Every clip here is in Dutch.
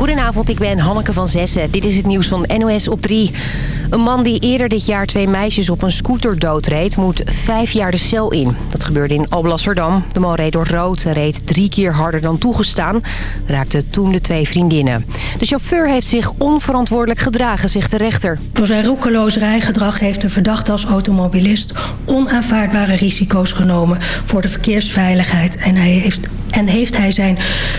Goedenavond, ik ben Hanneke van Zessen. Dit is het nieuws van NOS op 3. Een man die eerder dit jaar twee meisjes op een scooter doodreed... moet vijf jaar de cel in. Dat gebeurde in Alblasserdam. De man reed door rood en reed drie keer harder dan toegestaan. Raakte toen de twee vriendinnen. De chauffeur heeft zich onverantwoordelijk gedragen, zegt de rechter. Door zijn roekeloos rijgedrag heeft de verdachte als automobilist... onaanvaardbare risico's genomen voor de verkeersveiligheid... en hij heeft en heeft hij zijn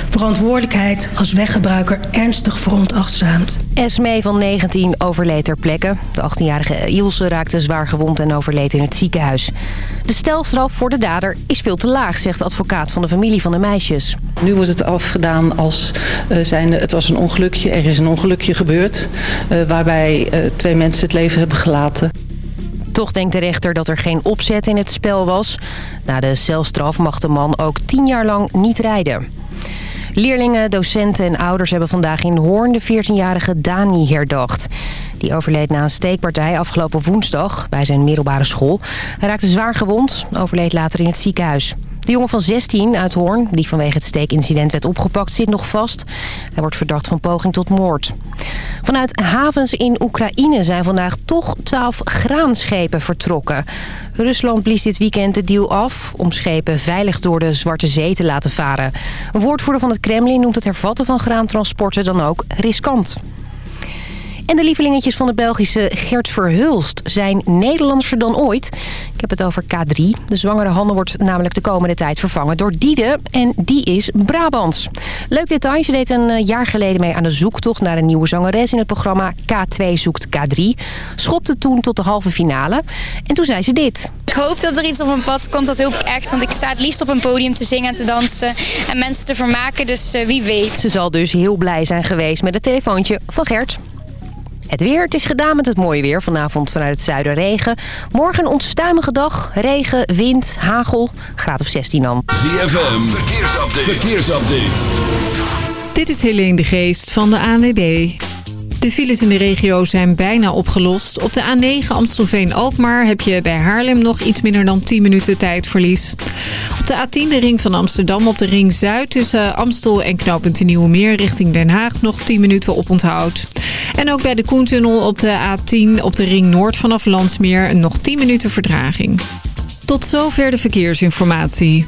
verantwoordelijkheid als weggebruiker ernstig veronachtzaamd. Esmee van 19 overleed ter plekke. De 18-jarige Ilse raakte zwaar gewond en overleed in het ziekenhuis. De stelstraf voor de dader is veel te laag, zegt de advocaat van de familie van de meisjes. Nu wordt het afgedaan als uh, zijn, het was een ongelukje. Er is een ongelukje gebeurd uh, waarbij uh, twee mensen het leven hebben gelaten. Toch denkt de rechter dat er geen opzet in het spel was. Na de celstraf mag de man ook tien jaar lang niet rijden. Leerlingen, docenten en ouders hebben vandaag in Hoorn de 14-jarige Dani herdacht. Die overleed na een steekpartij afgelopen woensdag bij zijn middelbare school. Hij raakte zwaar gewond, overleed later in het ziekenhuis. De jongen van 16 uit Hoorn, die vanwege het steekincident werd opgepakt, zit nog vast. Hij wordt verdacht van poging tot moord. Vanuit havens in Oekraïne zijn vandaag toch 12 graanschepen vertrokken. Rusland blies dit weekend de deal af om schepen veilig door de Zwarte Zee te laten varen. Een woordvoerder van het Kremlin noemt het hervatten van graantransporten dan ook riskant. En de lievelingetjes van de Belgische Gert Verhulst zijn Nederlandser dan ooit. Ik heb het over K3. De zwangere Hanne wordt namelijk de komende tijd vervangen door Diede. En die is Brabants. Leuk detail, ze deed een jaar geleden mee aan de zoektocht naar een nieuwe zangeres in het programma K2 zoekt K3. Schopte toen tot de halve finale. En toen zei ze dit. Ik hoop dat er iets op mijn pad komt, dat hoop ik echt. Want ik sta het liefst op een podium te zingen en te dansen en mensen te vermaken. Dus uh, wie weet. Ze zal dus heel blij zijn geweest met het telefoontje van Gert. Het weer, het is gedaan met het mooie weer. Vanavond vanuit het zuiden regen. Morgen een onstuimige dag. Regen, wind, hagel. Graad of 16 dan. ZFM, verkeersupdate. verkeersupdate. Dit is Helene de Geest van de ANWB. De files in de regio zijn bijna opgelost. Op de A9 Amstelveen-Alkmaar heb je bij Haarlem nog iets minder dan 10 minuten tijdverlies. Op de A10 de ring van Amsterdam op de ring Zuid tussen Amstel en knooppunt de Nieuwe Meer richting Den Haag nog 10 minuten op onthoud. En ook bij de Koentunnel op de A10 op de ring Noord vanaf Landsmeer nog 10 minuten vertraging. Tot zover de verkeersinformatie.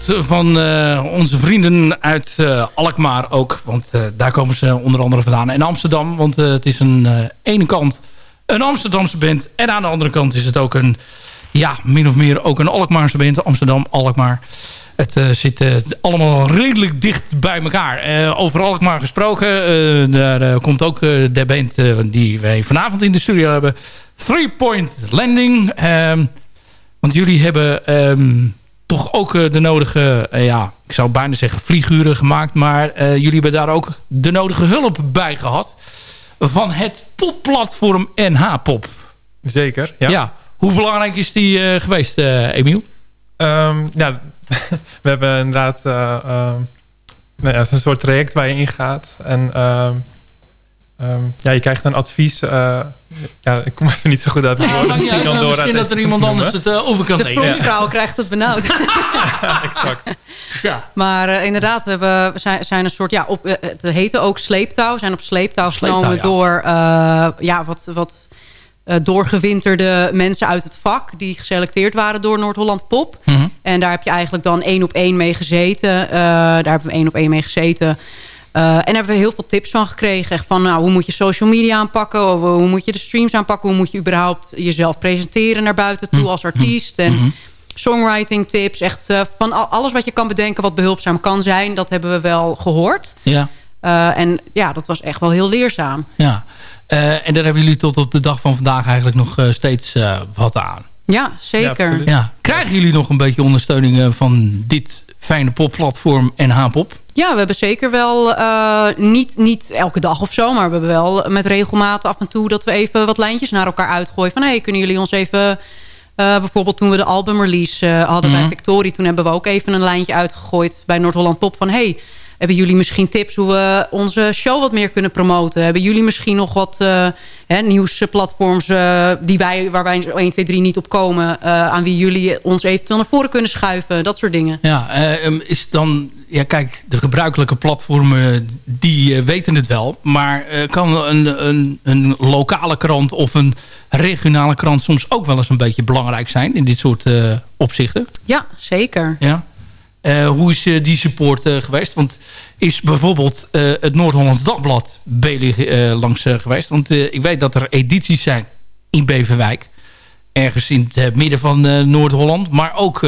Van uh, onze vrienden uit uh, Alkmaar ook. Want uh, daar komen ze onder andere vandaan. En Amsterdam, want het is een ene kant een Amsterdamse band. En aan de andere kant is het ook een, ja, min of meer ook een Alkmaarse band. Amsterdam, Alkmaar. Het zit allemaal redelijk dicht bij elkaar. over Alkmaar gesproken, daar komt ook de band die wij vanavond in de studio hebben. Three Point Landing. Ehm, want jullie hebben um, toch ook uh, de nodige, uh, ja, ik zou bijna zeggen vlieguren gemaakt. Maar uh, jullie hebben daar ook de nodige hulp bij gehad. Van het popplatform NH-pop. Zeker, ja. ja. Hoe belangrijk is die geweest, Emiel? Um, ja, we hebben inderdaad... nou ja, het is een soort traject waar je ingaat. En Um, ja, je krijgt een advies. Uh, ja, ik kom even niet zo goed uit mijn woorden. Ja, ja, misschien dat er iemand anders het uh, over kan De frontvrouw krijgt het benauwd. exact. Ja. Maar uh, inderdaad, we, hebben, we zijn, zijn een soort... Ja, op, het heette ook sleeptouw. We zijn op sleeptouw, sleeptouw genomen door ja, wat, wat doorgewinterde mensen uit het vak... die geselecteerd waren door Noord-Holland Pop. Mm -hmm. En daar heb je eigenlijk dan één op één mee gezeten. daar hebben we één op één mee gezeten... Uh, en daar hebben we heel veel tips van gekregen. Echt van, nou, hoe moet je social media aanpakken? Of, hoe moet je de streams aanpakken? Hoe moet je überhaupt jezelf presenteren naar buiten toe als artiest? En mm-hmm. songwriting tips. Echt uh, van alles wat je kan bedenken wat behulpzaam kan zijn. Dat hebben we wel gehoord. Ja. Uh, en ja, dat was echt wel heel leerzaam. Ja. en daar hebben jullie tot op de dag van vandaag eigenlijk nog steeds wat aan. Ja, zeker. Ja, ja, Krijgen jullie nog een beetje ondersteuning van dit fijne popplatform en H-pop? Ja, we hebben zeker wel, uh, niet, niet elke dag of zo... maar we hebben wel met regelmaat af en toe... dat we even wat lijntjes naar elkaar uitgooien. Van, hey, kunnen jullie ons even... Uh, bijvoorbeeld toen we de albumrelease uh, hadden mm -hmm. bij Victorie... toen hebben we ook even een lijntje uitgegooid bij Noord-Holland Pop... van hey, hebben jullie misschien tips hoe we onze show wat meer kunnen promoten? Hebben jullie misschien nog wat uh, hè, nieuwsplatforms uh, die wij, waar wij 1, 2, 3 niet op komen... Uh, aan wie jullie ons eventueel naar voren kunnen schuiven? Dat soort dingen. Ja, is dan... Ja, kijk, de gebruikelijke platformen, die weten het wel. Maar kan een, een, een lokale krant of een regionale krant... soms ook wel eens een beetje belangrijk zijn in dit soort opzichten? Ja, zeker. Ja. Uh, hoe is uh, die support uh, geweest? Want is bijvoorbeeld het Noord-Hollands Dagblad Belig langs geweest? Want ik weet dat er edities zijn in Beverwijk. Ergens in het midden van Noord-Holland. Maar ook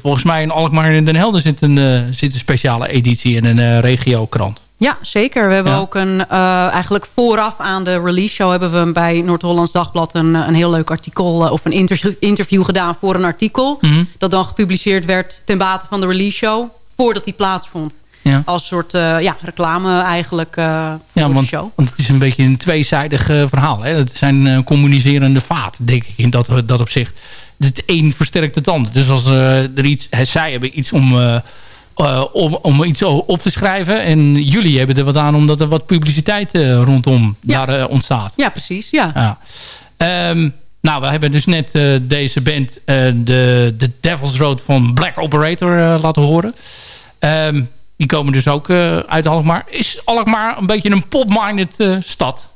volgens mij in Alkmaar en Den Helder zit een, zit een speciale editie in een regiokrant. Ja, zeker. We hebben ja. ook een, uh, eigenlijk vooraf aan de release show... hebben we bij Noord-Hollands Dagblad een, een heel leuk artikel... Uh, of een interview, interview gedaan voor een artikel... Mm -hmm. dat dan gepubliceerd werd ten bate van de release show... voordat die plaatsvond. Ja. Als soort uh, ja, reclame eigenlijk voor ja, want, de show. Want het is een beetje een tweezijdig verhaal. Hè? Het zijn communicerende vaat, denk ik, in dat, dat opzicht. Het een versterkt het ander. Dus als er iets... Zij hebben iets om uh, om, om iets op te schrijven. En jullie hebben er wat aan omdat er wat publiciteit uh, rondom ja. daar uh, ontstaat. Ja, precies. Ja. ja. Um, nou, we hebben dus net deze band de, de Devil's Road van Black Operator laten horen. Um, die komen dus ook uit Alkmaar. Is Alkmaar een beetje een pop-minded stad?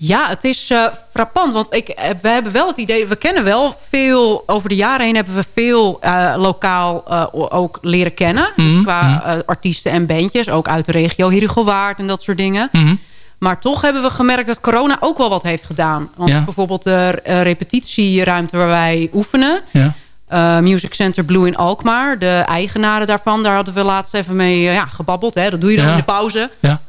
Ja, het is uh, frappant. Want ik, we hebben wel het idee... We kennen wel veel... Over de jaren heen hebben we veel uh, lokaal uh, ook leren kennen. Mm -hmm. dus qua mm-hmm. artiesten en bandjes. Ook uit de regio Herugelwaard en dat soort dingen. Mm -hmm. Maar toch hebben we gemerkt dat corona ook wel wat heeft gedaan. Want ja. bijvoorbeeld de repetitieruimte waar wij oefenen... Ja. Music Center Blue in Alkmaar. De eigenaren daarvan, daar hadden we laatst even mee ja, gebabbeld. Hè? Dat doe je dan ja. in de pauze. Ja.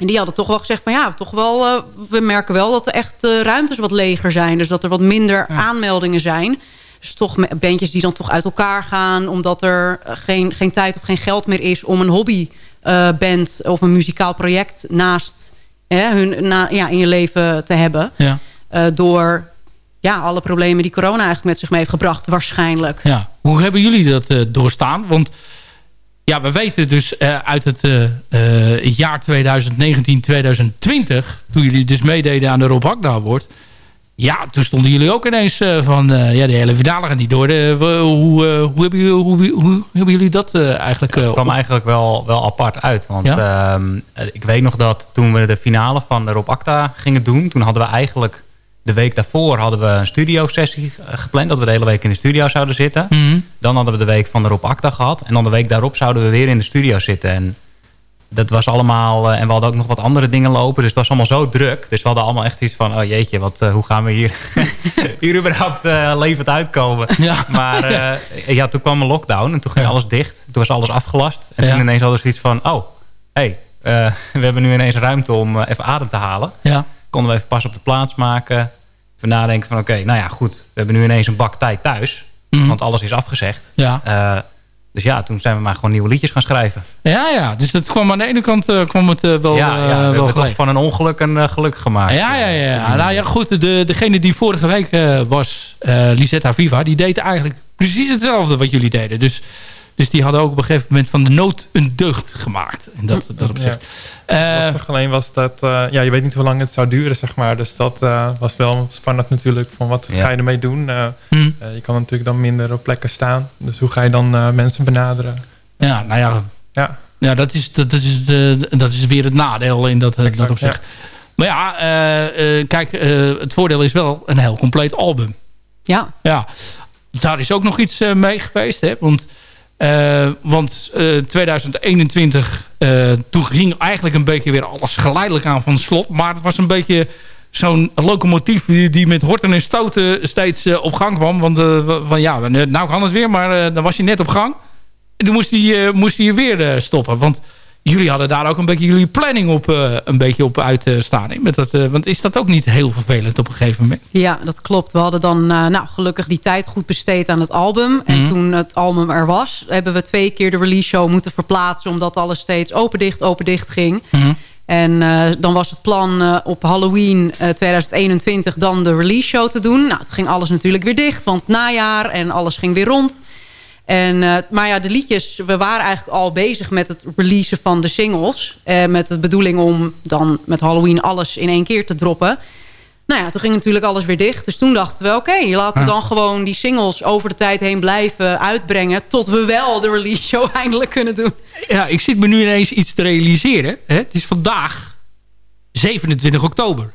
En die hadden toch wel gezegd van ja, toch wel, uh, we merken wel dat er echt uh, ruimtes wat leger zijn. Dus dat er wat minder ja. aanmeldingen zijn. Dus toch bandjes die dan toch uit elkaar gaan. Omdat er geen, geen tijd of geen geld meer is om een hobbyband uh, of een muzikaal project naast hun, na, ja, in je leven te hebben. Ja. door ja, alle problemen die corona eigenlijk met zich mee heeft gebracht waarschijnlijk. Ja. Hoe hebben jullie dat doorstaan? Want ja, we weten dus uh, uit het uh, uh, jaar 2019, 2020... toen jullie dus meededen aan de Rob Hakda wordt... ja, toen stonden jullie ook ineens van... ja, de hele finale gaat niet door. De, hoe, hoe, hebben jullie, hoe, hoe, hebben jullie dat eigenlijk... Het kwam op... eigenlijk wel, wel apart uit. Want ja? Ehm, ik weet nog dat toen we de finale van de Rob Acta gingen doen... toen hadden we eigenlijk... De week daarvoor hadden we een studiosessie gepland. Dat we de hele week in de studio zouden zitten. Mm -hmm. Dan hadden we de week van de Rob Acta gehad. En dan de week daarop zouden we weer in de studio zitten. En dat was allemaal... en we hadden ook nog wat andere dingen lopen. Dus het was allemaal zo druk. Dus we hadden allemaal echt iets van... Oh jeetje, wat, hoe gaan we hier, hier überhaupt levend uitkomen? Ja. Maar ja. ja. toen kwam een lockdown. En toen ging alles dicht. Toen was alles afgelast. En toen ineens hadden we zoiets van... Oh, hé, hey, we hebben nu ineens ruimte om even adem te halen. Ja konden we even pas op de plaats maken. Even nadenken van oké, nou ja, goed. We hebben nu ineens een bak tijd thuis. Mhm. Want alles is afgezegd. Ja. Uh, dus ja, toen zijn we maar gewoon nieuwe liedjes gaan schrijven. Ja, ja. Dus dat kwam aan de ene kant uh, kwam het uh, wel Ja, ja we wel hebben toch van een ongeluk een geluk gemaakt. Ja, ja, ja. Nou ja, goed. De, degene die vorige week was, Lisetta Viva, die deed eigenlijk precies hetzelfde wat jullie deden. Dus... Dus die hadden ook op een gegeven moment van de nood een deugd gemaakt. En dat, dat op zich. Ja. Uh, alleen was dat, uh, ja, je weet niet hoe lang het zou duren, zeg maar. Dus dat uh, was wel spannend natuurlijk. Van wat ja. ga je ermee doen? Hmm. je kan natuurlijk dan minder op plekken staan. Dus hoe ga je dan mensen benaderen? Ja, nou ja. Ja, ja dat, is, dat, is de, dat is weer het nadeel in dat, exact, dat opzicht. Maar ja, kijk, het voordeel is wel een heel compleet album. Ja. Ja, daar is ook nog iets mee geweest, hè? Want... Uh, want uh, 2021, uh, toen ging eigenlijk een beetje weer alles geleidelijk aan van slot. Maar het was een beetje zo'n locomotief die, die, met horten en stoten steeds op gang kwam. Want van, ja, nou kan het weer, maar dan was je net op gang. En toen moest hij, moest hij weer stoppen. Want jullie hadden daar ook een beetje jullie planning op, uh, een beetje op uitstaan. Met dat, uh, want is dat ook niet heel vervelend op een gegeven moment? Ja, dat klopt. We hadden dan nou, gelukkig die tijd goed besteed aan het album. Mm. En toen het album er was, hebben we twee keer de release show moeten verplaatsen. Omdat alles steeds open-dicht, open-dicht ging. Mm -hmm. En dan was het plan op Halloween 2021 dan de release show te doen. Nou, toen ging alles natuurlijk weer dicht, want het najaar en alles ging weer rond. En, uh, maar ja, de liedjes, we waren eigenlijk al bezig met het releasen van de singles. Uh, met de bedoeling om dan met Halloween alles in één keer te droppen. Nou ja, toen ging natuurlijk alles weer dicht. Dus toen dachten we, oké, okay, laten we dan gewoon die singles over de tijd heen blijven uitbrengen. Tot we wel de release show eindelijk kunnen doen. Ja, ik zit me nu ineens iets te realiseren. Hè? Het is vandaag 27 oktober.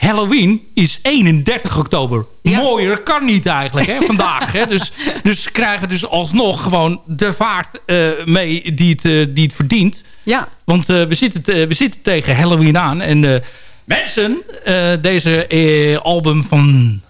Halloween is 31 oktober. Ja. Mooier kan niet eigenlijk, hè, vandaag. hè. Dus, dus ze krijgen dus alsnog gewoon de vaart uh, mee die het, uh, die het verdient. Ja. Want uh, we, zitten, we zitten tegen Halloween aan. En mensen, deze album van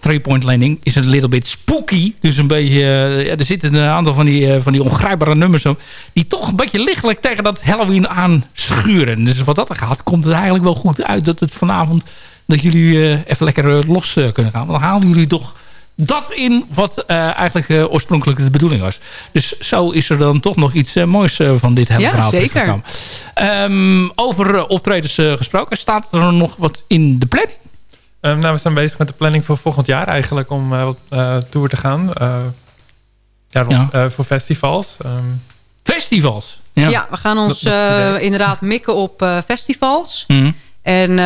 Three Point Landing is een little bit spooky. Dus een beetje, ja, er zitten een aantal van die, van die ongrijpbare nummers op. Die toch een beetje lichtelijk tegen dat Halloween aanschuren. Dus wat dat er gaat, komt het eigenlijk wel goed uit dat het vanavond dat jullie uh, even lekker los kunnen gaan. Want dan halen jullie toch dat in wat eigenlijk oorspronkelijk de bedoeling was. Dus zo is er dan toch nog iets moois van dit hele ja, verhaal zeker. Um, over optredens gesproken, staat er nog wat in de planning? Um, nou, we zijn bezig met de planning voor volgend jaar eigenlijk om tour te gaan. ja, rond, ja. voor festivals. Um, festivals? Ja. ja, we gaan ons inderdaad mikken op festivals. Mm -hmm. En uh,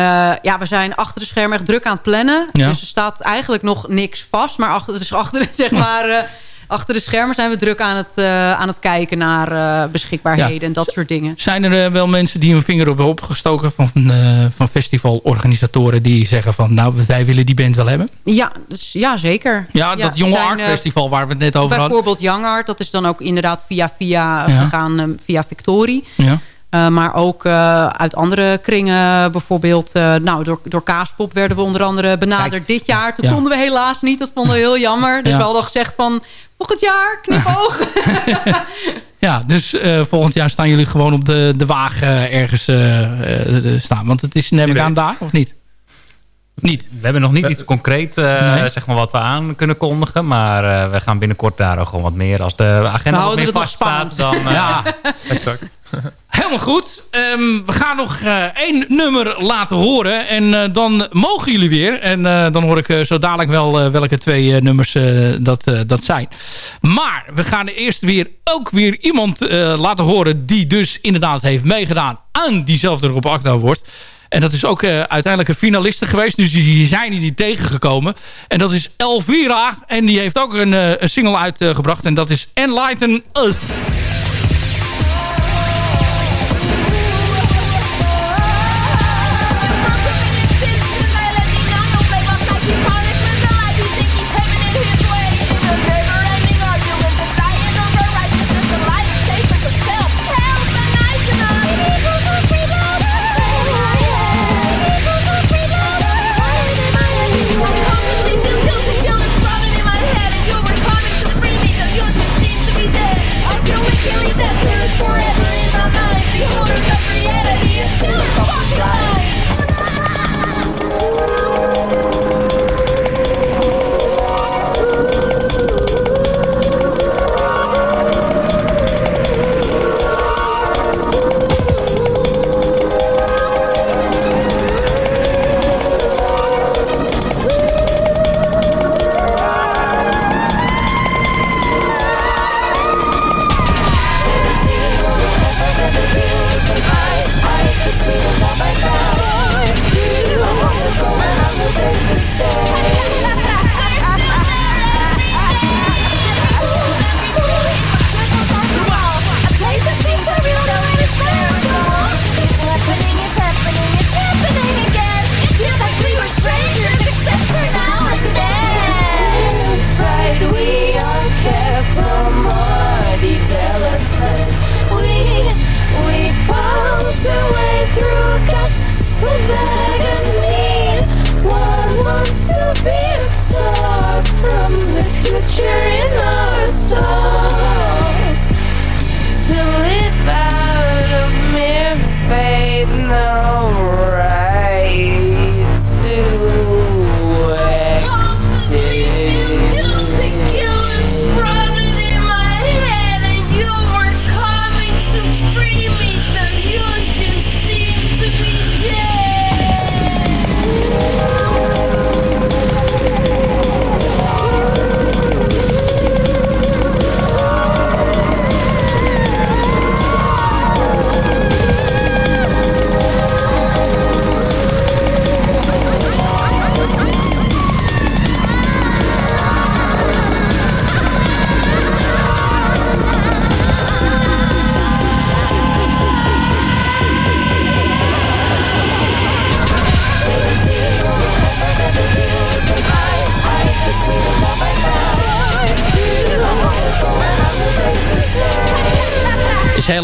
ja, we zijn achter de schermen echt druk aan het plannen. Ja. Dus er staat eigenlijk nog niks vast. Maar achter, dus achter, zeg maar, uh, achter de schermen zijn we druk aan het, uh, aan het kijken naar beschikbaarheden ja. en dat soort dingen. Zijn er wel mensen die hun vinger op hebben opgestoken van, van festivalorganisatoren die zeggen van nou wij willen die band wel hebben? Ja, dus, ja zeker. Ja, ja dat Jonge Art Festival waar we het net over hadden. Bijvoorbeeld Young Art, dat is dan ook inderdaad via via gegaan via Victorie. Ja. Uh, maar ook uh, uit andere kringen, bijvoorbeeld uh, nou, door, door Kaaspop werden we onder andere benaderd Kijk, dit jaar. Toen ja. konden we helaas niet, dat vonden we heel jammer. Dus ja. we hadden gezegd van, volgend jaar, knipoog. ja, dus volgend jaar staan jullie gewoon op de, de wagen ergens staan. Want het is neem ik aan daar, of niet? Niet. We hebben nog niet iets concreet uh, nee. zeg maar, wat we aan kunnen kondigen. Maar uh, we gaan binnenkort daar ook gewoon wat meer. Als de agenda wat meer vaststaat, dan... Uh, ja, exact. Helemaal goed. Um, we gaan nog één nummer laten horen. En dan mogen jullie weer. En dan hoor ik zo dadelijk wel welke twee nummers dat, dat zijn. Maar we gaan eerst weer ook weer iemand laten horen... die dus inderdaad heeft meegedaan aan diezelfde Rob Akda wordt. En dat is ook uh, uiteindelijk een finaliste geweest. Dus die zijn niet tegengekomen. En dat is Elvira. En die heeft ook een, uh, een single uitgebracht. En dat is Enlighten Us.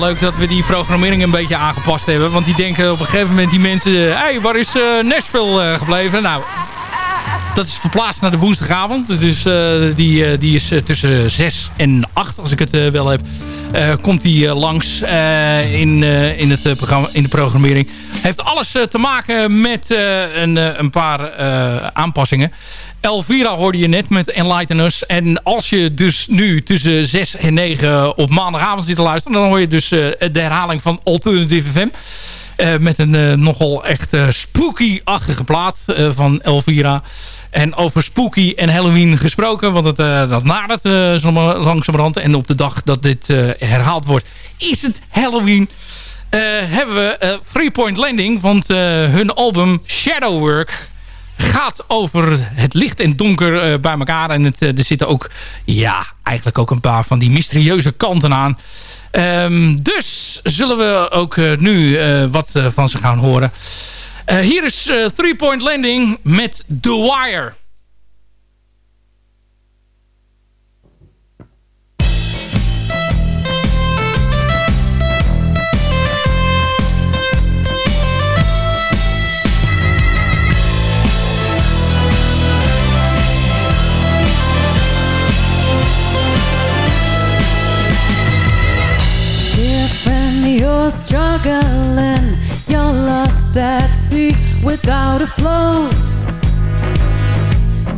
Leuk dat we die programmering een beetje aangepast hebben. Want die denken op een gegeven moment die mensen... Hé, hey, waar is uh, Nashville gebleven? Nou, dat is verplaatst naar de woensdagavond. Dus die, die is tussen 6 en 8, als ik het wel heb. komt die langs in, in, het, programma, in de programmering. Heeft alles te maken met een, een paar aanpassingen. Elvira hoorde je net met Enlighten Us. En als je dus nu tussen 6 en 9 op maandagavond zit te luisteren... dan hoor je dus de herhaling van Alternative FM. Met een nogal echt spooky-achtige plaat van Elvira. En over spooky en Halloween gesproken. Want het, dat nadert langzamerhand. En op de dag dat dit herhaald wordt is het Halloween. Hebben we Three Point Landing. Want hun album Shadowwork gaat over het licht en donker bij elkaar. En het, er zitten ook, ja, eigenlijk ook een paar van die mysterieuze kanten aan. Um, dus zullen we ook nu wat van ze gaan horen. hier is Three Point Landing met The Wire. Without a float.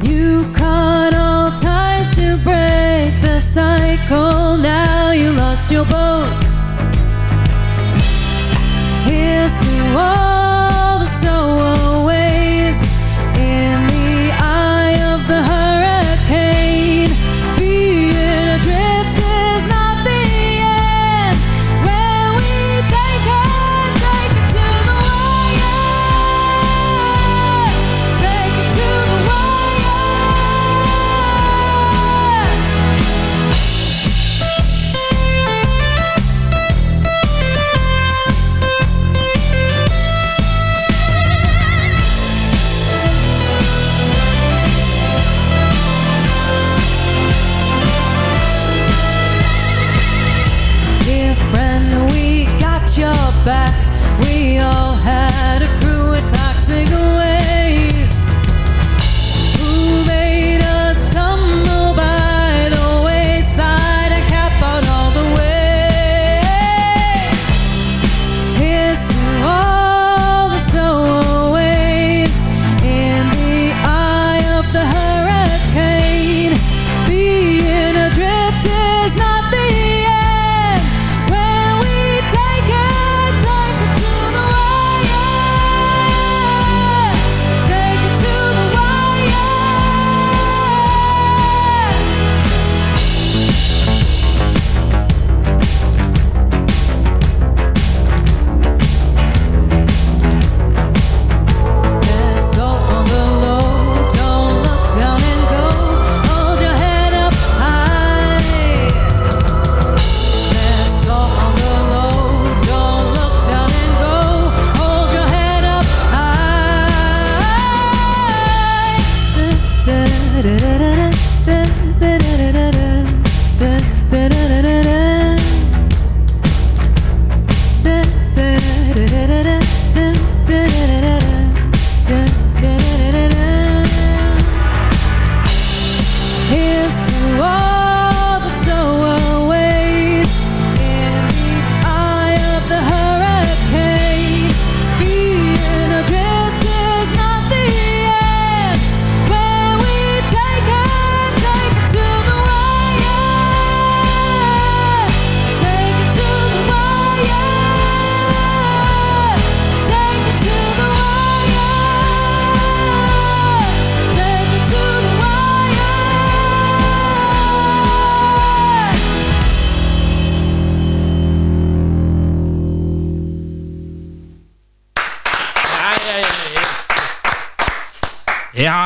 You cut all ties to break the cycle, now you lost your boat.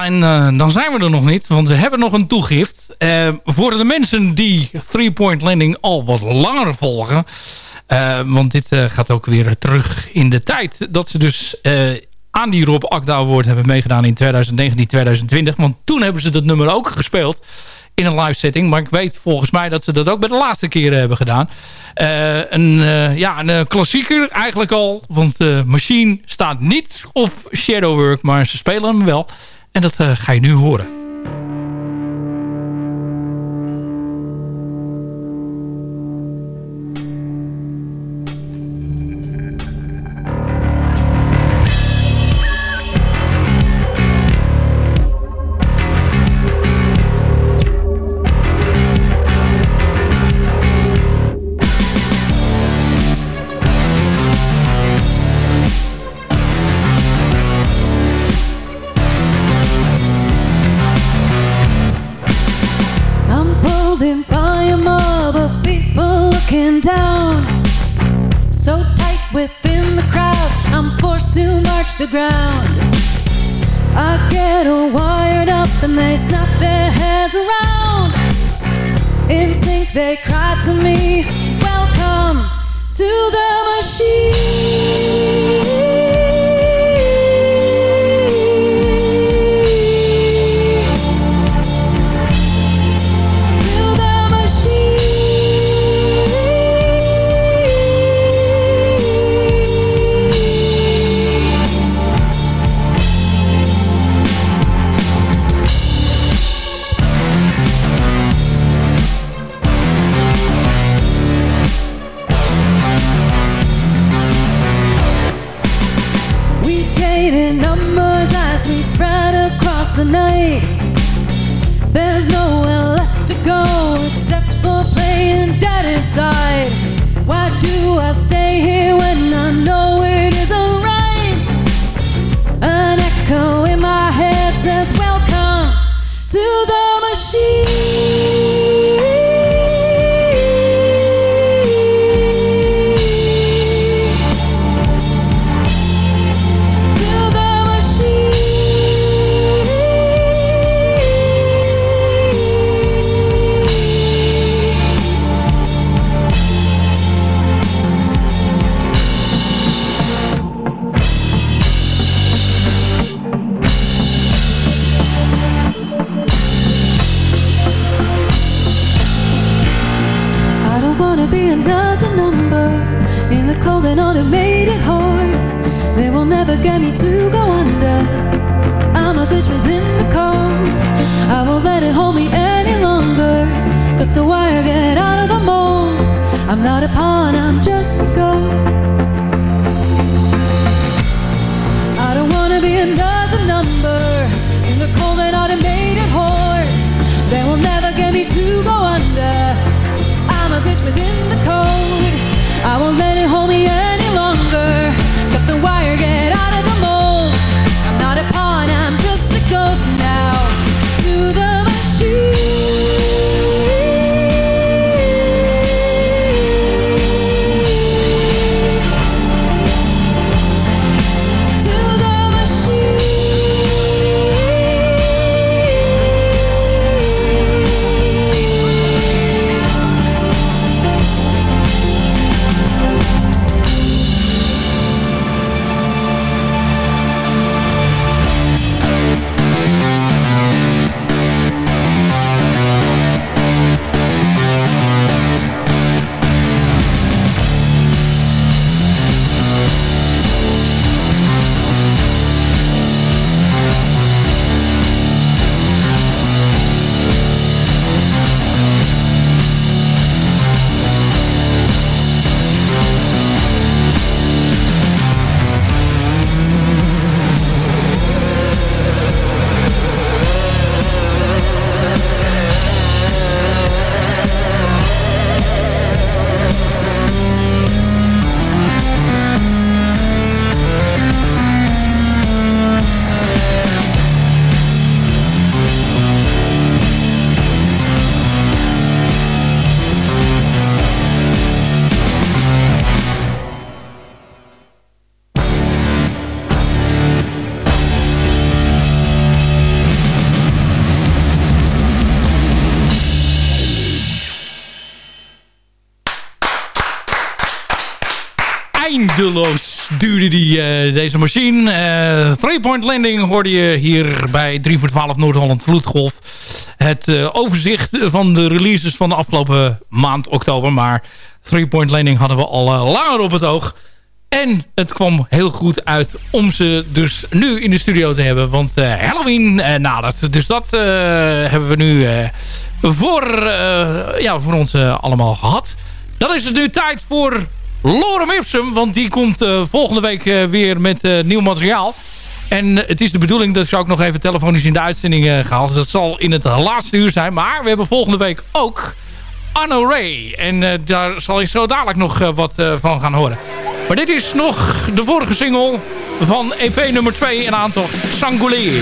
En eh, dan zijn we er nog niet, want we hebben nog een toegift. Eh, voor de mensen die Three Point Landing al wat langer volgen... eh, want dit gaat ook weer terug in de tijd... dat ze dus aan die Rob Akda Award hebben meegedaan in 2019-2020. Want toen hebben ze dat nummer ook gespeeld in een live setting. Maar ik weet volgens mij dat ze dat ook bij de laatste keren hebben gedaan. Een, ja, een klassieker eigenlijk al. Want Machine staat niet op Shadowwork, maar ze spelen hem wel. En dat ga je nu horen. Duurde die, eh, deze machine. Eh, Three Point Landing hoorde je hier bij 3 voor 12 Noord-Holland Vloedgolf. het eh, overzicht van de releases van de afgelopen maand oktober. Maar Three Point Landing hadden we al langer op het oog. En het kwam heel goed uit om ze dus nu in de studio te hebben. Want Halloween nadert. Dus dat hebben we nu voor, ja, voor ons allemaal gehad. Dan is het nu tijd voor Lorem Ipsum. Want die komt volgende week weer met nieuw materiaal. En het is de bedoeling dat ik ook nog even telefonisch in de uitzending ga. Dus dat zal in het laatste uur zijn. Maar we hebben volgende week ook Anno Ray. En daar zal je zo dadelijk nog wat van gaan horen. Maar dit is nog de vorige single van EP nummer 2. Een aantal Sangoulé.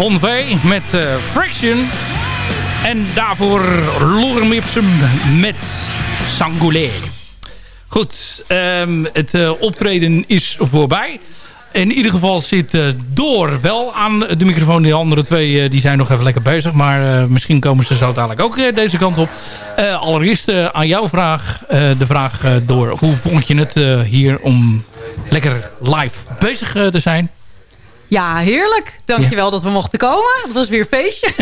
Bon V met eh, Friction. En daarvoor Lorem Ipsum met Sangoulé. Goed, ehm, het eh, optreden is voorbij. In ieder geval zit eh, Door wel aan de microfoon. Die andere twee die zijn nog even lekker bezig. Maar misschien komen ze zo dadelijk ook deze kant op. Allereerst aan jouw vraag. de vraag Door. Hoe vond je het hier om lekker live bezig te zijn? Ja, heerlijk. Dankjewel dat we mochten komen. Het was weer een feestje.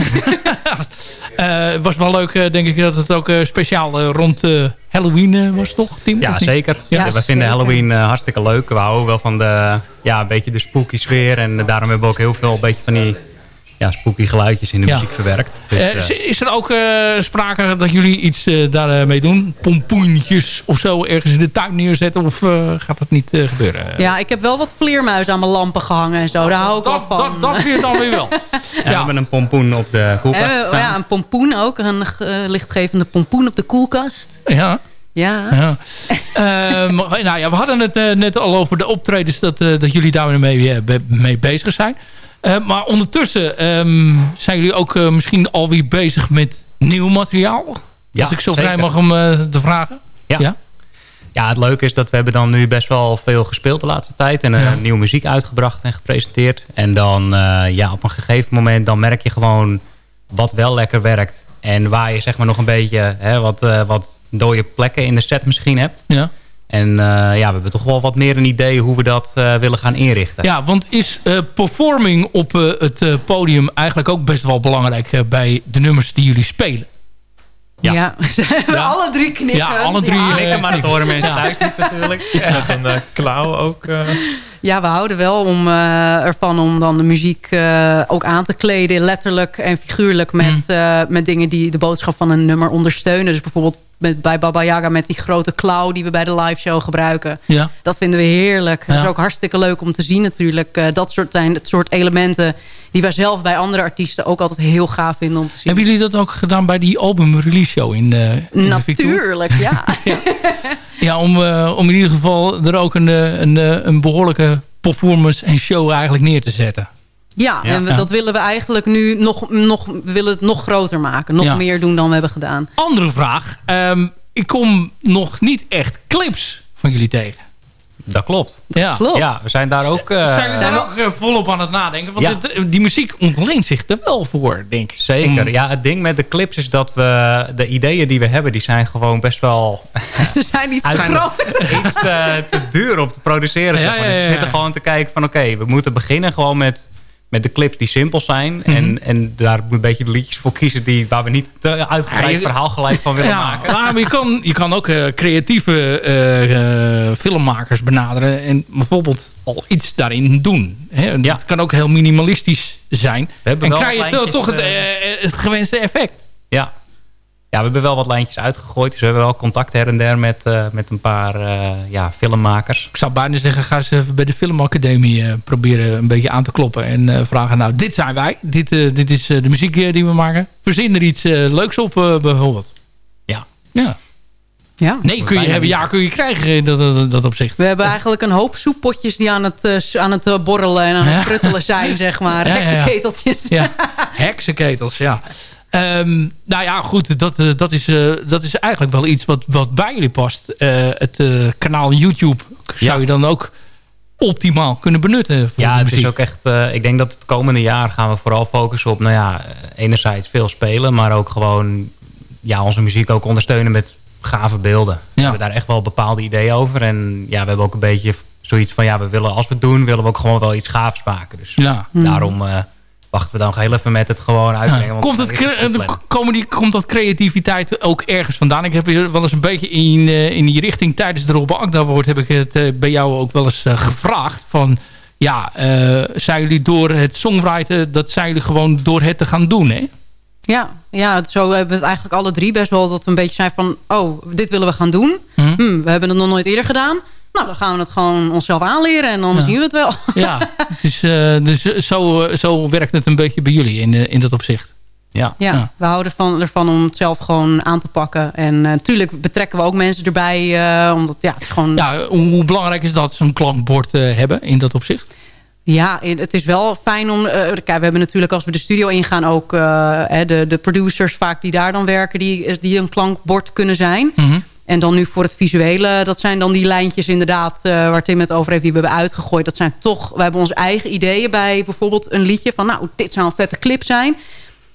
Eh, Het was wel leuk, eh, denk ik, dat het ook eh, speciaal eh, rond eh, Halloween was, toch, Tim? Ja, zeker. Ja, Ja, we vinden Halloween hartstikke leuk. We houden wel van de, ja, een beetje de spooky sfeer. En daarom hebben we ook heel veel een beetje van die ja, spooky geluidjes in de Ja. muziek verwerkt. Dus, Eh, eh, is- is er ook eh, sprake dat jullie iets eh, daarmee doen? Pompoentjes of zo ergens in de tuin neerzetten? Of eh, gaat dat niet eh, gebeuren? Ja, ik heb wel wat vleermuizen aan mijn lampen gehangen en zo. Daar hou ik wel van. Dat, dat weer dan weer wel. ja, We hebben een pompoen op de koelkast. Ja, een pompoen ook. Een lichtgevende pompoen op de koelkast. Ja. Ja. ja. Maar, nou ja, we hadden het net al over de optredens dat, eh, dat jullie daarmee mee bezig zijn. Eh, maar ondertussen ehm, zijn jullie ook eh, misschien alweer bezig met nieuw materiaal? Ja, Als ik zo vrij mag om eh, te vragen. Ja. Ja? Ja, het leuke is dat we hebben dan nu best wel veel gespeeld de laatste tijd. En Ja. nieuwe muziek uitgebracht en gepresenteerd. En dan ja, op een gegeven moment dan merk je gewoon wat wel lekker werkt. En waar je zeg maar nog een beetje hè, wat, wat dode plekken in de set misschien hebt. Ja. En eh, ja, we hebben toch wel wat meer een idee hoe we dat eh, willen gaan inrichten. Ja, want is eh, performing op eh, het eh, podium eigenlijk ook best wel belangrijk bij de nummers die jullie spelen? Ja. we alle drie knikken. Ja, alle drie. Ja. eh, maar dat horen mensen Ja. thuis niet natuurlijk. Met een eh, klauw ook. eh. Ja, we houden wel om, eh, ervan om dan de muziek eh, ook aan te kleden. Letterlijk en figuurlijk met, Mm. eh, met dingen die de boodschap van een nummer ondersteunen. Dus bijvoorbeeld met, bij Baba Yaga met die grote klauw die we bij de live show gebruiken. Ja. Dat vinden we heerlijk. Het Ja. is ook hartstikke leuk om te zien natuurlijk. Eh, dat soort zijn het soort elementen die wij zelf bij andere artiesten ook altijd heel gaaf vinden om te zien. Hebben jullie dat ook gedaan bij die album release show in, eh in de? Natuurlijk, ja. Ja, om, eh, om in ieder geval er ook een, een, een behoorlijke performance en show eigenlijk neer te zetten. Ja, Ja. en we, Ja. dat willen we eigenlijk nu nog, nog, we willen het nog groter maken. Nog Ja. meer doen dan we hebben gedaan. Andere vraag. Ehm, ik kom nog niet echt clips van jullie tegen. Dat klopt. Ja. Klopt. Ja, we zijn daar ook... eh, Zijn jullie daar ook eh, volop aan het nadenken? Want Ja. dit- die muziek ontleent zich er wel voor, denk ik. Zeker. Om- Ja, het ding met de clips is dat we... De ideeën die we hebben, die zijn gewoon best wel... Ze zijn iets te Uit- groot. iets te, te duur om te produceren. Ja, zeg maar. ja, Dus ja, we zitten gewoon te kijken van... Oké, we moeten beginnen gewoon met, met de clips die simpel zijn. Mhm. en, en daar moet een beetje de liedjes voor kiezen... Die, waar we niet te uitgebreid Ja, je- verhaal gelijk van willen Ja, maken. maar je kan, je kan ook eh, creatieve eh, eh, filmmakers benaderen en bijvoorbeeld al iets daarin doen. Hè? Ja. Het kan ook heel minimalistisch zijn. hebben en krijg je toch het, het gewenste effect. Ja. Ja, we hebben wel wat lijntjes uitgegooid. Dus we hebben wel contact her en der met, eh, met een paar eh, ja, filmmakers. Ik zou bijna zeggen, ga eens even bij de filmacademie eh, proberen een beetje aan te kloppen. En eh, vragen, nou, dit zijn wij. Dit, eh, dit is eh, de muziek die we maken. Verzin er iets eh, leuks op, bijvoorbeeld. Ja. Ja. Ja. Nee, kun je hebben, ja, kun je krijgen in dat, dat, dat opzicht. We hebben eigenlijk een hoop soeppotjes die aan het, eh, aan het borrelen en aan het Ja. pruttelen zijn, zeg maar. Ja, ja, ja. Heksenketeltjes. Ja, heksenketels, ja. Ehm, nou ja, goed, dat, eh, dat, is, eh, dat is eigenlijk wel iets wat, wat bij jullie past. Eh, het eh, kanaal YouTube zou Ja. je dan ook optimaal kunnen benutten voor Ja, het is ook echt... eh, ik denk dat het komende jaar gaan we vooral focussen op... Nou ja, enerzijds veel spelen, maar ook gewoon... Ja, onze muziek ook ondersteunen met gave beelden. We hebben daar echt wel bepaalde ideeën over. En ja, we hebben ook een beetje zoiets van... Ja, we willen als we het doen, willen we ook gewoon wel iets gaafs maken. Dus Ja. daarom eh, wachten we dan heel even met het gewoon uitbrengen. Ja. Komt, het, komen die, komt dat creativiteit ook ergens vandaan? Ik heb hier wel eens een beetje in, eh, in die richting tijdens de Rob Akda woord heb ik het eh, bij jou ook wel eens eh, gevraagd. Van ja, eh, zijn jullie door het songwriten, dat zijn jullie gewoon door het te gaan doen, hè? Ja, ja, zo hebben we het eigenlijk alle drie best wel dat we een beetje zijn van... oh, dit willen we gaan doen. Hm? Hm, we hebben het nog nooit eerder gedaan. Nou, dan gaan we het gewoon onszelf aanleren en dan Ja. zien we het wel. Ja, het is, eh, dus zo, eh, zo werkt het een beetje bij jullie in, in dat opzicht. Ja. Ja, Ja. we houden van, ervan om het zelf gewoon aan te pakken. En natuurlijk betrekken we ook mensen erbij. eh, omdat ja, het is gewoon... Ja. Hoe, belangrijk is dat zo'n klankbord eh, hebben in dat opzicht? Ja, het is wel fijn om... kijk, we hebben natuurlijk als we de studio ingaan ook eh, hè, de, de producers vaak die daar dan werken... die, die een klankbord kunnen zijn. Mhm. En dan nu voor het visuele, dat zijn dan die lijntjes inderdaad... eh, waar Tim het over heeft, die we hebben uitgegooid. Dat zijn toch, we hebben onze eigen ideeën bij bijvoorbeeld een liedje... van nou, dit zou een vette clip zijn.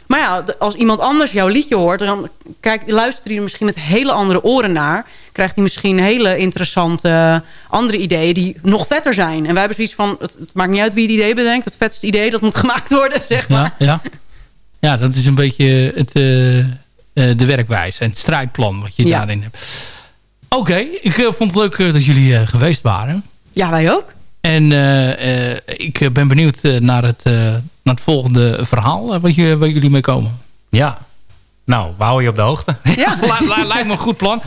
Maar ja, als iemand anders jouw liedje hoort... dan kijk, luistert hij er misschien met hele andere oren naar. Krijgt hij misschien hele interessante eh, andere ideeën... die nog vetter zijn. En wij hebben zoiets van, het, het maakt niet uit wie het idee bedenkt. Het vetste idee, dat moet gemaakt worden, zeg maar. Ja, ja. ja, dat is een beetje het, eh, de werkwijze en het strijdplan wat je Ja. daarin hebt. Oké, ik eh, vond het leuk eh, dat jullie eh, geweest waren. Ja, wij ook. En eh, eh, ik eh, ben benieuwd eh, naar, het, eh, naar het volgende verhaal eh, wat je, waar jullie mee komen. Ja. Nou, we houden je op de hoogte. Ja. Li- li- lijkt me een goed plan.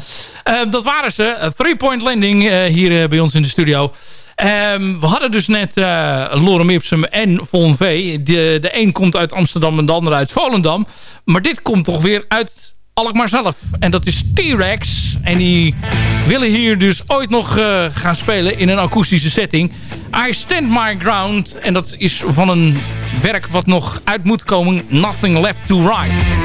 Eh, dat waren ze. Eh, Three Point Landing eh, hier eh, bij ons in de studio. Ehm, we hadden dus net eh Lorem Ipsum en Von V. De, de een komt uit Amsterdam en de andere uit Volendam. Maar dit komt toch weer uit Alkmaar zelf. En dat is T-Rex. En die willen hier dus ooit nog eh, gaan spelen in een akoestische setting. I Stand My Ground. En dat is van een werk wat nog uit moet komen. Nothing Left to Write.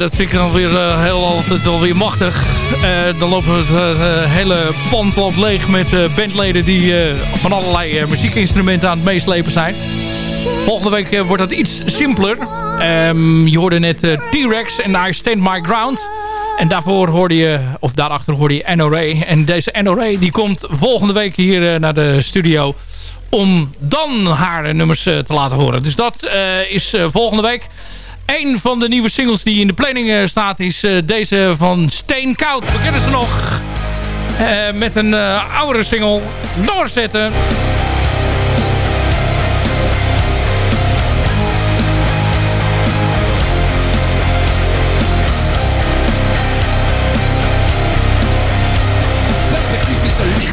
Dat vind ik dan weer eh, heel altijd wel weer machtig. Eh, dan loopt het eh, hele pand loopt leeg met bandleden die van allerlei muziekinstrumenten aan het meeslepen zijn. Volgende week wordt dat iets simpeler. Ehm, je hoorde net T-Rex en I Stand My Ground. En daarvoor hoorde je, of daarachter hoorde je NORA. En deze NORA die komt volgende week hier naar de studio om dan haar nummers te laten horen. Dus dat is volgende week. Een van de nieuwe singles die in de planning eh, staat is eh, deze van Steenkoud. We kennen ze nog eh, met een oudere single. Doorzetten.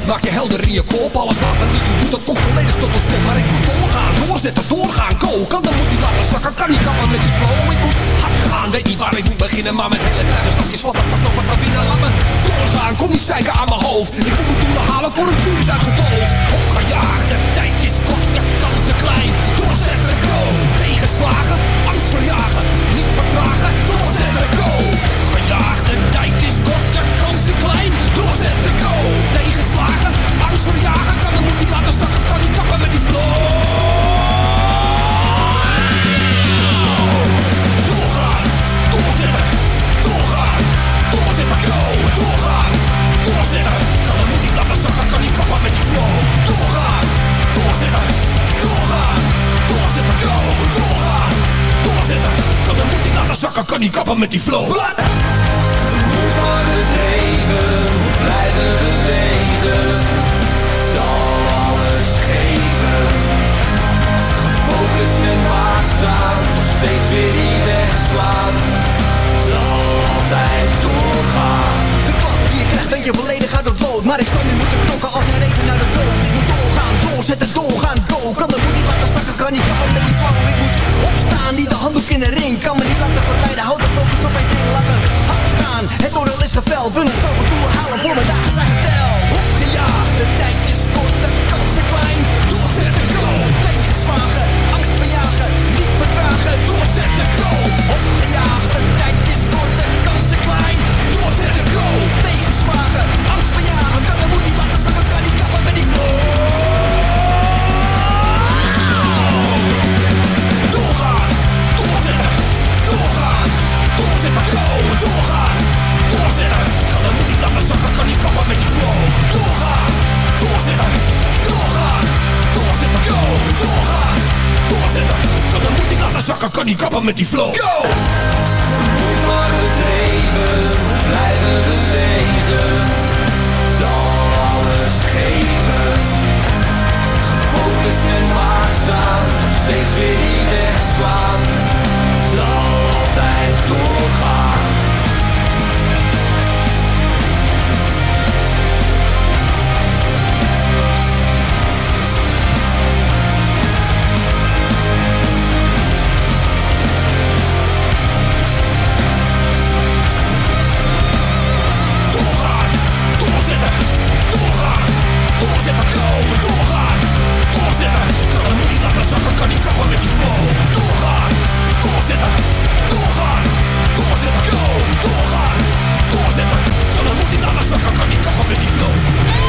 Maak je helder in je kop. Alles wat er niet toe doet, dat komt volledig tot een stop Maar ik moet doorgaan, doorzetten, doorgaan, go Kan dan moet niet laten zakken, kan niet kappen met die flow. Ik moet hard gaan, weet niet waar ik moet beginnen Maar met hele kleine stapjes, wat er vast wat naar binnen Laat me doorgaan, kom niet zeiken aan mijn hoofd. Ik moet mijn doelen halen voor het vuur is uitgedoofd. Opgejaagd, de tijd is kort, de kansen klein. Doorzetten, go, tegenslagen, angst verjagen Niet vertragen, doorzetten, go. Opgejaagd, de tijd zakken, kan niet kappen met die flow. Moet maar gedreven, blijven bewegen. Zal alles geven. Gefocust en waakzaam, nog steeds weer die weg slaan. Zal altijd doorgaan. De klap die ik krijg ben je volledig uit het lood Maar ik zal nu moeten knokken als een leven naar de dood Ik moet doorgaan, doorzetten, doorgaan, go Kan de moed niet laten zakken, kan niet kappen met die flow Ik moet opstaan, niet de handdoek in de ring Kan me niet het oordeel is geveld Wil een zoveel doelen halen, voor mijn dagen zijn laten zakken, kan niet kappen met die flow. Go! Moet maar gedreven, blijven bewegen. Zal alles geven. Gefocust en waakzaam, kan ik kappen met die flow Doorgaan, doorzetten, doorgaan Doorzetten, go, doorgaan Doorzetten, ja dan moet zakken Kan ik kappen met die flow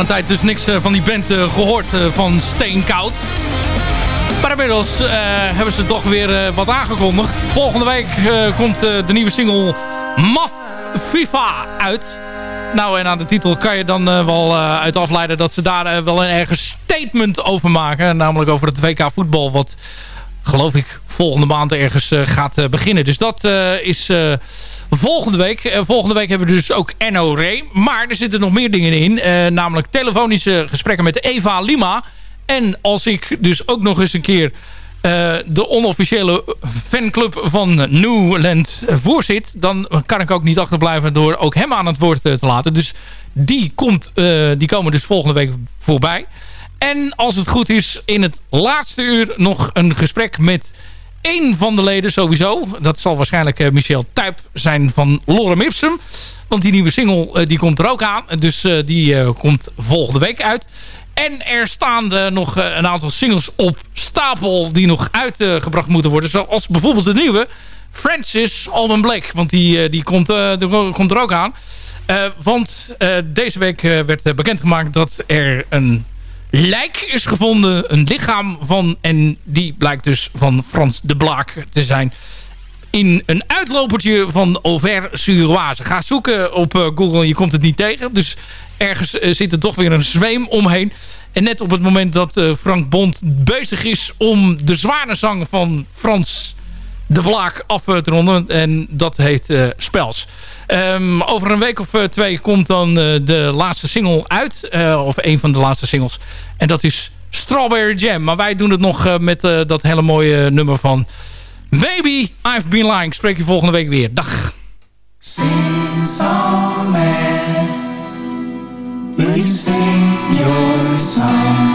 lange tijd dus niks eh, van die band eh, gehoord eh, van Steenkoud. Maar inmiddels hebben ze toch weer wat aangekondigd. Volgende week komt de nieuwe single Maf FIFA uit. Nou, en aan de titel kan je dan wel eh, uit afleiden dat ze daar wel een ergens statement over maken. Namelijk over het WK voetbal wat geloof ik volgende maand ergens eh, gaat eh, beginnen. Dus dat eh, is volgende week. Volgende week hebben we dus ook Enno Ray. Maar er zitten nog meer dingen in. namelijk telefonische gesprekken met Eva Lima. En als ik dus ook nog eens een keer de onofficiële fanclub van Newland voorzit... dan kan ik ook niet achterblijven door ook hem aan het woord te laten. Dus die, komt, die komen dus volgende week voorbij. En als het goed is, in het laatste uur nog een gesprek met één van de leden sowieso. Dat zal waarschijnlijk eh, Michel Tuyp zijn van Lorem Ipsum. Want die nieuwe single eh, die komt er ook aan. Dus eh, die komt volgende week uit. En er staan nog een aantal singles op stapel die nog uitgebracht moeten worden. Zoals bijvoorbeeld de nieuwe Francis Alban Blake. Want die, die komt, die komt er ook aan. Want deze week werd bekendgemaakt dat er een lijk is gevonden. Een lichaam van, en die blijkt dus van Frans de Blaak te zijn. In een uitlopertje van Auvers-sur-Oise. Ga zoeken op eh, Google, je komt het niet tegen. Dus ergens eh, zit er toch weer een zweem omheen. En net op het moment dat eh, Frank Bond bezig is om de zwanenzang van Frans de Blaak af eh, te ronden. En dat heet eh, Spels. Ehm, over een week of eh, twee komt dan de laatste single uit. of een van de laatste singles. En dat is Strawberry Jam. Maar wij doen het nog met dat hele mooie nummer van... Maybe I've Been Lying. Spreek je volgende week weer. Dag. Sing song man, will sing your songs?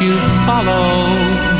You follow.